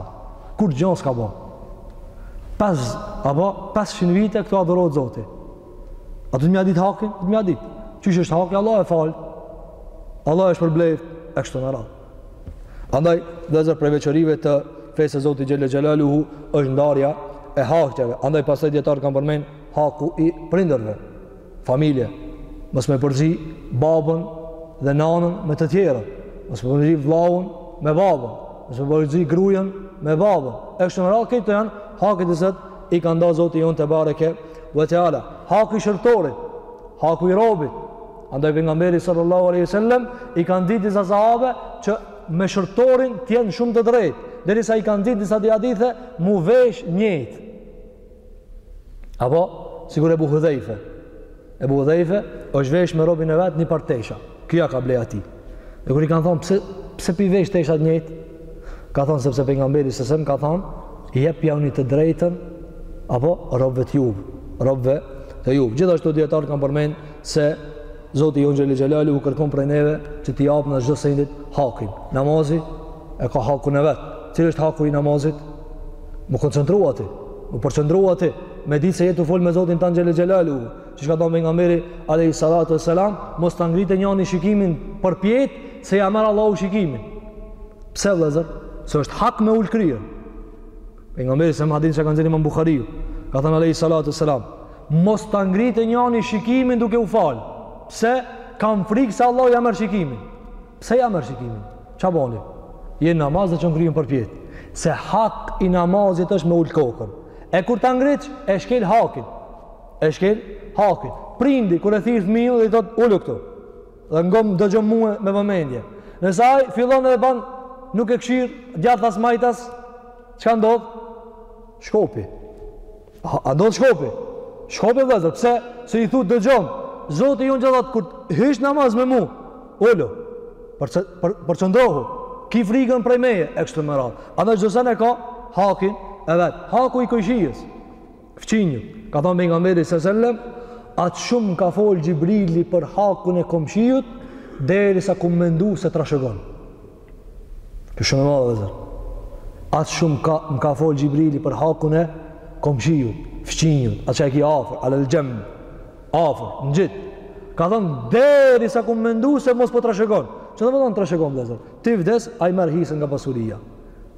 Kurgjo s'ka bo. Pes, apo, pesëqind vite, këtu adhorohet zoti. A duhet me ia dit hakin? Duhet me ia dit. Qysh është haki? Allahu e faltë. Allahu e shpërbleftë. E kështu me radhë. Andaj, vllezër prej veçorive të fesë së Zotit xhel-le xhelaluhu, është ndarja e hakeve. Andaj, pastaj dijetarët kanë përmend haku i prindërve. familje, mos me përzi babën dhe nanën me të tjerët, mos me përzi vllaun me babën, mos me përzi grujen me babën. E kështu me radhë këto janë haket që i ka nda Zoti jonë tebareke ve teala. Haku i shërbtorit, haku i robit. Andaj pejgamberi sallallahu alaihi wasallam i ka porosit disa sahabe që me shërbtorin të jenë shumë të drejtë, derisa i ka porosit n'disa hadithe m'u vesh njëjtë. Apo, sikur Ebu Hudhejfe. Ebu Hudhejfe, është vesh me robin e vet një par tesha. Q'ia ka ble atij. E kur i kanë thonë, pse, pse p'i vesh tesha të njëjtë? Ka thonë, sepse Pejgamberi selam, ka thonë, jepjauni të drejtën, apo, robve të juve. Robve të juve. Gjithashtu dijetarët kanë përmen se Zoti jonë xhele xhelaluhu kërkon prej neve që t'i japna çdo sendit hakin. Namazi e ka hakun e vet. Cili është haku i namazit? M'u koncentru aty, m'u përqendru aty, me dit se je tu fol me Zotin tanë xhele xhelaluhu, e çka ka thonë Pejgamberi, alejhi salatu ve selam, mos ta ngritë njani shikimin përpjetë, se ja merr Allahu shikimin. Pse vllezër? Se është hak me ul kryen. Pejgamberi selam në hadith që ka nxjerrë Imam Buhariu, ka thënë alejhi salatu ve selam, mos ta ngritë njani shikimin duke u fal. Pse? Kam frikë se Allahu ja merr shikimin. Pse ja merr shikimin? Ç'a boni? Je n'namaz dhe çon kryen përpjetë. Se hak i namazit është me ul kokën. E kur ta ngrit, e shkel hakin. E shkel hakin. Prindi kur e thirr fmiun dhe i thot ulu këtu. Dhe ngom dëgjom mua me vëmendje. Nëse ai fillon edhe ban nuk e kqyr djathas majtas, Çka ndodh? Shkopi. A, a ndodh shkopi? Shkopi vllezër, pse? Se i thu dëgjom, Zoti jonë xhelaluhu, kur hysh n'namaz me mu, ulu, për, që, për, përqendrohu, ki frikën prej meje, e kështu me radhë. Andaj çdo send e ka hakin e vet, haku i kojshisë, fqinjit, ka thonë Pejgamberi selam, aq shumë ka fol Xhibrili për hakun e komshiut, derisa kom mendu se trashëgon. Kjo shumë e madhe vllezër. Aq shumë ka, më ka fol Xhibrili për hakun e komshiut, fqinjit, atë që e ki afër, alel xhenb, afër, ngjit. Ka thonë, derisa kom mendu se mos po trashëgon. Ça domethonë trashëgon vllezër? Ti vdes, ai merr hisen nga pasuria.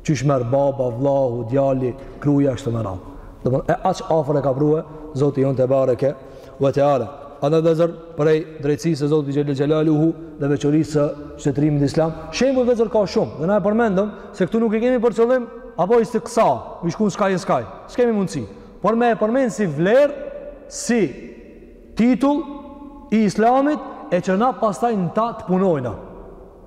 Qysh merr baba, vllau, djali, gruja, kështu me radhë. Domethonë, e aq afër e ka pru, Zoti jonë tebareke, Ve Teala. Andaj vëllezër, prej drejtësisë së Zotit xhele xhelaluhu dhe veçorisë së qytetërimit islam, shembuj vëllezër ka shumë. Dhe na e përmendëm se këtu nuk i kemi për qëllim apo istiksa, m'i shku në skaj e skaj. S'kemi mundësi. Por me e përmend si vlerë, si titull i islamit e që na pastaj në ta të punojna.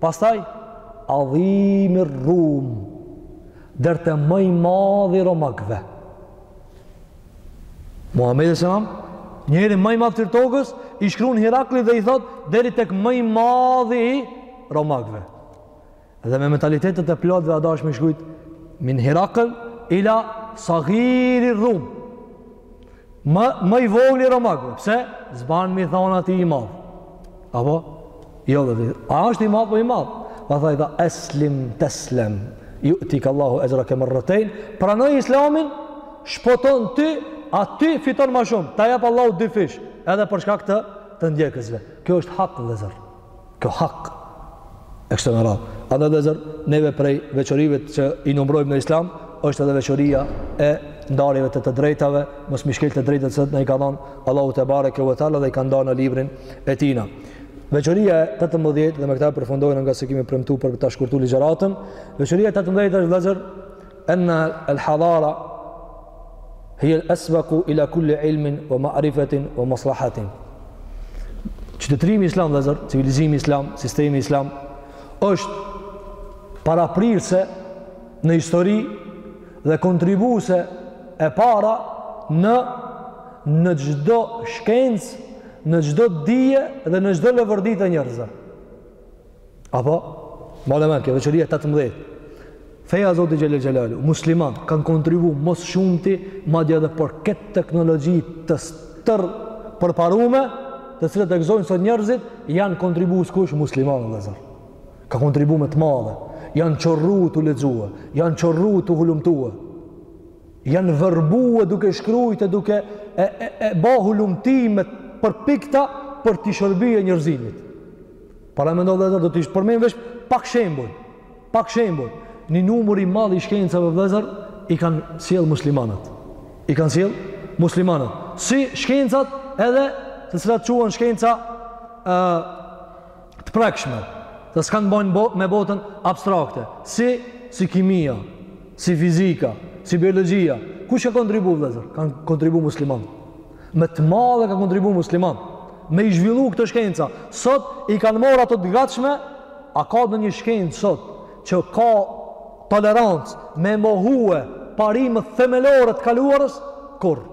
Pastaj, Adhimi Rrum, der te më i madhi i romakëve. Muhamedi selam, njeri më i madh i tokës, i shkruan Hiraklit dhe i thot deri tek më i madhi i romakëve. Dhe me mentalitetet e plotëve a dasht me shkrujt min Hirakl ila Sagiri Rrum. Më, më i vogli i romakve, pse? S'ban me i thanë atij i madh. Apo? Jo dhe dhe, a është i madhë, po i madh. Pastaj tha, eslim, teslem, jutike Allahu exhrake merretejn, pranoj islamin, shpoton ty, aty fiton ma shumë, ta jep Allahu dyfish, edhe për shkak të ndjekësve. Kjo është hak vllezër. Kjo hak e kështu me radhë. Andaj vëllezër, neve prej veçorive që i numërojmë në Islam është edhe veçoria e ndarjeve të të drejtave, mos mi shkel të drejtat që na i ka dhanë Allahu tebareke ve teala dhe i ka nda në librin e tina. Veçoria e 18 dhe me këtë përfundojmë ngase kemi premtu për ta shkurtu ligjëratën. Veçoria e 18 është vëllezër Enna el hadara hije el esbeku ila kulli ilmin vë ma'rifetin vë maslahatin. Qytetërimi islam vllezër, civilizimi islam, sistemi islam, është paraprirëse në histori dhe kontribuese e para në në çdo shkencë, në çdo dije dhe në çdo leverdi të njerëzve. Apo, me emën kjo, veçoria 18. Feja e Zotit xhel-le xhelaluhu, muslimanët kanë kontribu më së shumti, madje edhe për këtë teknologji të stërpërparume, të cilat e gëzojnë sot njerëzit, janë kontribues kush, muslimanët, vllezër. Kanë kontribu me të madhe, janë qorru tu lexue, janë qorru tu hulumtue, janë verbue duke shkrujt e duke e, e, e ba hulumtimet përpikta për t'i shërbye njerëzimit. Paramendo vllezër, do t'i kisha përmend veç pak shembuj, pak shembuj. Një numër i madh i shkencave vllezër i kanë sjellë muslimanët. I kanë sjellë muslimanët. Si shkencat edhe të cilat quhen shkenca e, të prekshme, që s'kanë të bojnë bo, me botën abstrakte. Si, si kimia, si fizika, si biologjia. Kush ka kontribu vllezër? Kanë kontribu muslimanët. me të madhe kanë kontribu muslimanët me i zhvillu këto shkenca sot i kanë marrë ata të gatshme a ka ndonjë shkencë sot që ka tolerancë me mohue parimet themelore të kaluarës kurrë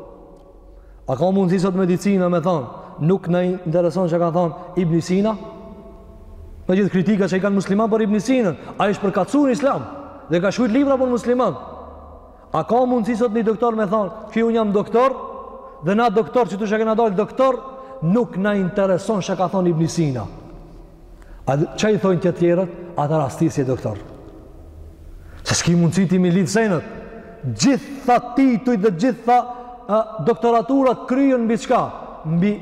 a ka mundësi sot medicina me thanë nuk na intereson çka ka thanë Ibn Sina me gjithë kritika që i kanë muslimanët për Ibn Sinën ai është përkatës në islam dhe ka shkujt libra për musliman A ka mundësi sot një doktor me thonë, që unë jam doktor, dhe na doktor që tash kena dalë doktor, nuk na intereson çka ka thonë Ibn Sina. A ça i thonë të tjerët, ti rastësisht je doktor. Se s'ki mundësi ti mi lidhë senet, gjitha titujt dhe gjitha a, doktoraturat kryhen mbi çka, mbi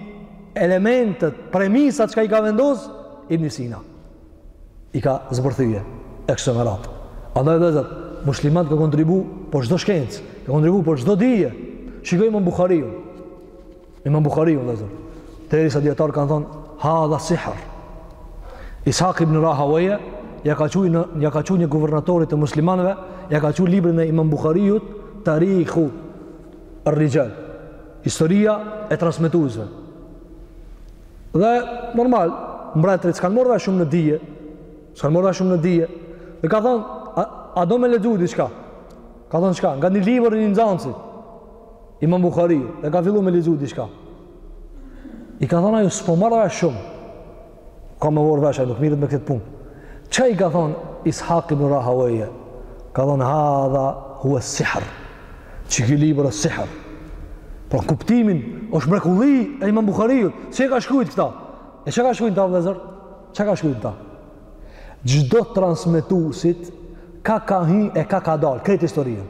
elementet, premisat çka i ka vendosë, Ibn Sina. i ka zbërthye e kështu me radhë. Andaj vëllezër, muslimanët kanë kontribu për çdo shkencë, kanë kontribu për çdo dije. Shiko Imam Buhariu. Imam Buhariu vëllezër. Derisa dijetarë kanë thon hadha sihr. Ishaq ibn Rahawaja ja ka çu në, ja ka çu një guvernatorit të muslimanëve, ja ka çu librin e Imam Buhariut Tarihu ar-Rijal. Historia e transmetuesve. Dhe normal, mbretërit s'kan marrë vesh shumë në dije. S'kan marrë vesh shumë në dije. Dhe ka thon, a, a do me lexu diçka? Ka thon çka? Nga një libër i nxënësit. Imam Buhari, dhe ka fillu me lexu diçka. I ka thon ai s'po marr vesh shumë. Ka me marrë vesh, nuk mirret me këtë punë. Çka i ka thonë Ishaq ibn Rahawayja? Ka thonë hadha huwa sihr. Që ky libër është sihr. Po kuptimi është mrekulli e Imam Buhariut. Si e ka shkrujt këta? E çka ka shkrujt këta vëllezër? Çka ka shkruajt ta? Çdo transmetuesit ka ka hi e ka ka dal krejt historinë.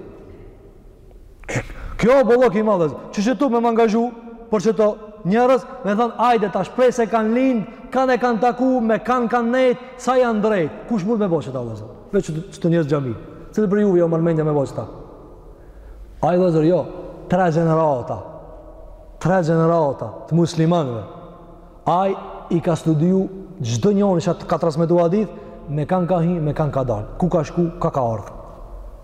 Kjo o bollok i madh vëllezër, që qetu me më angazhu për qeta njerëz, me thonë, hajde tash, prej se kanë lindë, kanë e kanë taku, me kanë kanë nejtë, sa janë drejtë, kush mund me bo qeta vëllezër, veç qeta njerëz xhamisë qetu, prej juve ja merr mendja me bo qeta. Ai vëllezër, jo, tre gjenerata, tre gjenerata të muslimanëve, Ai i ka studiu çdo njëri që ka transmetu hadith, me kanë ka hi, me kanë ka dalë. Ku ka shku, ka ka ardhë.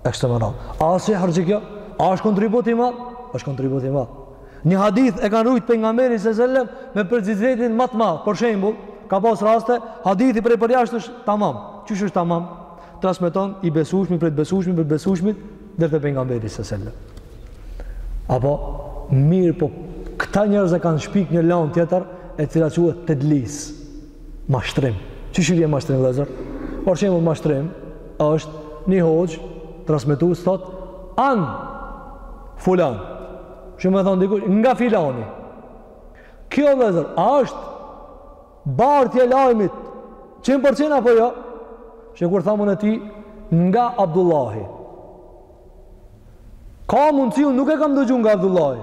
E kështu me radhë. A është herë që kjo? A është kontribut i madh? Është kontribut i madh. Një hadith e kanë rujt pejgamberit sallallahu alajhi wasallam me precizitetin ma të madh. Për shembull, ka pas raste, hadithi prej përjashta është tamam. Qysh është tamam? Transmeton i besueshmi prej të besueshmit prej të besueshmit deri te pejgamberi sallallahu alajhi wasallam. Apo mirëpo këta njerëz e kanë shpik një lanë tjetër e cila quhet tedlis. Mashtrim. Qysh i vjen mashtrim vëllazër? Për shembull mashtrim është një hoxhë transmetues thot an fulan. Shembull me thon dikush nga filani. Kjo vëllezër, a është Bartje e lajmit, qind për qind apo jo? Që kur thom unë ty, nga Abdullahi. Ka mundësi, unë nuk e kam dëgju nga Abdullahi.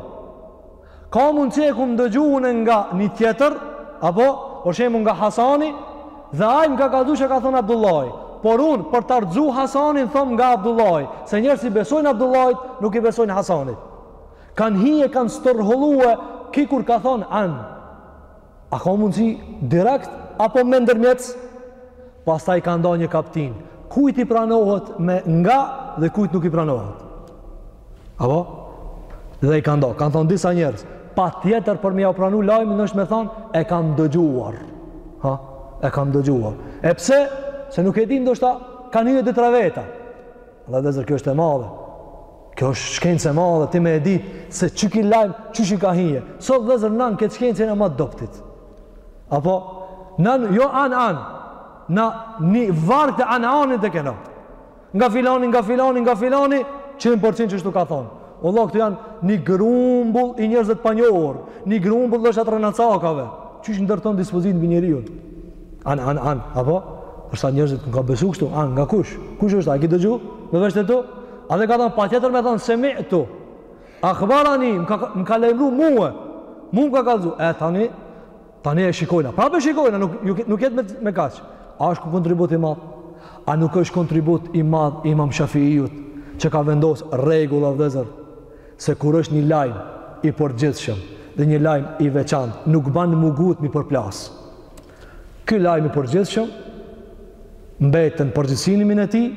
Ka mundësi e kom dëgju unë nga një tjetër, apo, për shembull nga Hasani, dhe ai më ka kallzu çka ka thonë Abdullahi. Por unë, për ta rrëzu Hasanin, thom nga Abdullahi. Se njerëzit i besojnë Abdullahit, nuk i besojnë Hasanit. Kanë hi e kanë stërhollu, e ky kur ka thonë an. A ka mundësi direkt apo me ndërmjetës? Pastaj ka nda një kaptinë. Kujt i pranohet me nga dhe kujt nuk i pranohet? Apo? Dhe i ka nda. Kanë thanë disa njerëz. Patjetër për me ja pranu lajmin është me thanë e kam dëgjuar. Ha? E kam dëgjuar. E pse? Se nuk e di ndoshta kanë hy edhe tre veta. Dhe vllezër kjo është e madhe. Kjo është shkencë e madhe, ti me e ditë se qiky lajm, qysh ka hy. Sot vllezër na këtë shkencën e matë doptit. Apo, nanë, jo an an, na një varg të an anit e kena. Nga filani, nga filani, nga filani, njëqind përqind qështu ka thanë. O Allah, këtu janë një grumbull i njerëzve të panjohur, një grumbull i rrenacakëve. Qysh ndërton dispozitë mbi njeriun? An, an, an, apo? Përse njerëzit ka besu kështu, an, nga kush? Kush është, a ki dëgju me veshët e tu? Andaj ka thanë, patjetër me thanë, semitu, ahbarani, më ka, më ka lajmëru mue, mu më ka kallzu, e tani, tani e shikojna, prapë e shikojna, nuk, nuk, nuk jet me, me kaq, a është ky kontribut i madh, a nuk është kontribut i madh i imam Shafiiut, që ka vendosë rregulla vllezër, se kur është një lajm i përgjithshëm, dhe një lajm i veçantë, nuk ban mu ngut mi përplasë. Ky lajm i përgjithshëm mbetet në përgjithësimin e tij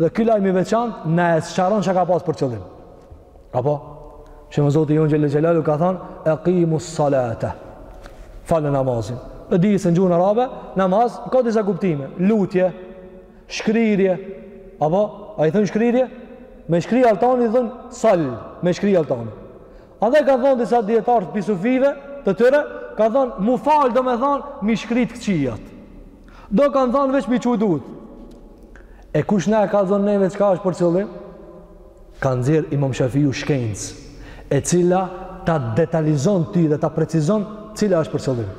dhe ky lajm i veçantë na e sqaron çka ka pas për qëllim. Apo? Shembull Zoti jonë Xhele Xhelaluhu ka thanë, ekimu salate, falni namazin. E di se në gjuhën arabe, namaz, ka disa kuptime, lutje, shkrirje, apo, a i thonë shkrirje? Me shkri alltani, i thonë sal, me shkri alltani. Andaj kanë thënë disa dijetarë pi sufive të tyre, kanë thënë mu fal domethënë mi shkri t'këqijat. Do kanë thënë veç mi çu durt. E kush na e ka dhënë neve çka është për qëllim? Ka nxjerr Imam Shafiu shkencë, e cila ta detalizon ti dhe ta precizon cila është për qëllim.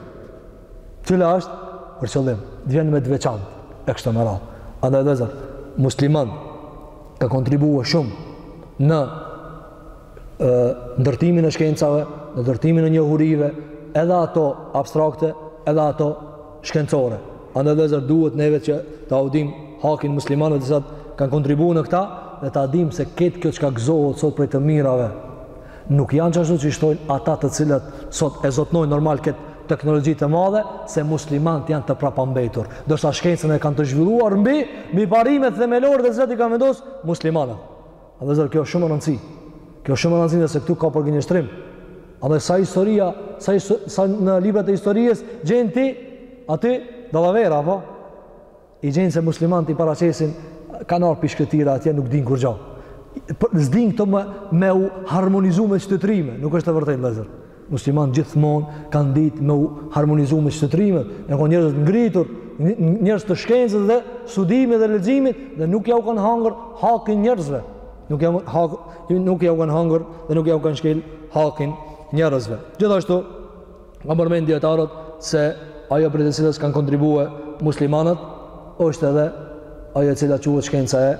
Cila është për qëllim? Vjen me të veçantë e kështu me radhë. Andaj vllezër, muslimanët kanë kontribu shumë në ndërtimin e shkencave, në ndërtimin e njohurive, edhe ato abstrakte, edhe ato shkencore. Andaj vllezër duhet neve që t'jau dimë hakin muslimanëve të cilët kanë kontribu në këta, dhe ta dimë se ketë kjo çka gëzohet sot prej të mirave, nuk janë qashtu qysh thojnë ata të cilët sot e zotnojnë normal këtë teknologji të madhe, se muslimant janë të prapambetur. Ndërsa shkencën e kanë të zhvilluar mbi, mbi parimet themelore të cilat i kanë vendosë muslimanët. Vllezër, kjo është shumë me rëndësi. Kjo është shumë me rëndësi se këtu ka për gënjeshtrim. A dhe sa historia, sa, iso, sa në librat e historisë, gjen ti, aty, dallavera, apo? I gjen se muslimant i paraqesin, kanë ardhë pi shkretëtirave atje, nuk dinë kurgjo. S'dinë këta me, me u harmonizu me qytetërime, nuk është e vërtetë, vllezër. Musliman gjithmonë kanë ditë me u harmonizu me qytetërimet, kanë qenë njerëz të ngritur, njerëz të shkencës dhe studimit dhe leximit, dhe nuk ja u kanë hangër hakin njerëzve. Nuk ja, hak, nuk ja u kanë hangër dhe nuk ja u kanë shkel hakin njerëzve. Gjithashtu, kanë përmend dijetarët se ajo prej të cilës kanë kontribue muslimanët, është edhe ajo e cila quhet shkenca e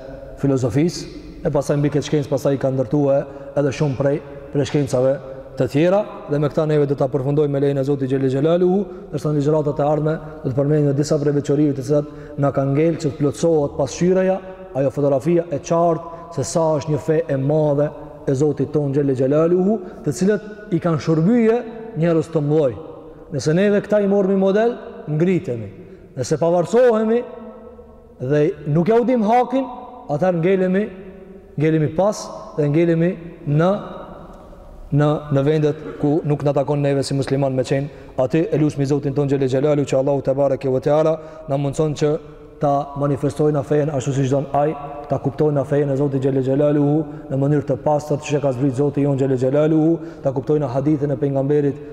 filozofisë, e pastaj mbi këtë shkencë pastaj janë ndërtuar edhe shumë prej prej shkencave të tjera dhe me këta neve do ta përfundojmë me lejnë e Zotit Xhele Xhelaluhu ndërsa në ligjëratat e ardhme do të përmendim disa prej veçorive të cilat na ka ngelë që të plotësohet pasqyra e ajo fotografia e qartë se sa është një fe e madhe e Zotit Tonë Xhele Xhelaluhu të cilës i kanë shërbye njerëz të mëdhoj nëse neve këta i mormi model ngritemi Nëse pavarësohemi dhe nuk ja u dimë hakin, atëherë ngelemi, ngelemi pas dhe ngelemi në në në vendet ku nuk na takon neve si musliman me qenë aty e lusmi Zotin tonë xhele xhelaluhu që Allahu tebareke ve teala t'na mundëson që ta manifestojna fejen ashtu siç don ai, ta kuptojna fejen e Zotit xhele xhelaluhu në mënyrë të pastër që e ka zbrit Zoti jonë xhele xhelaluhu, ta kuptojna hadithin e pejgamberit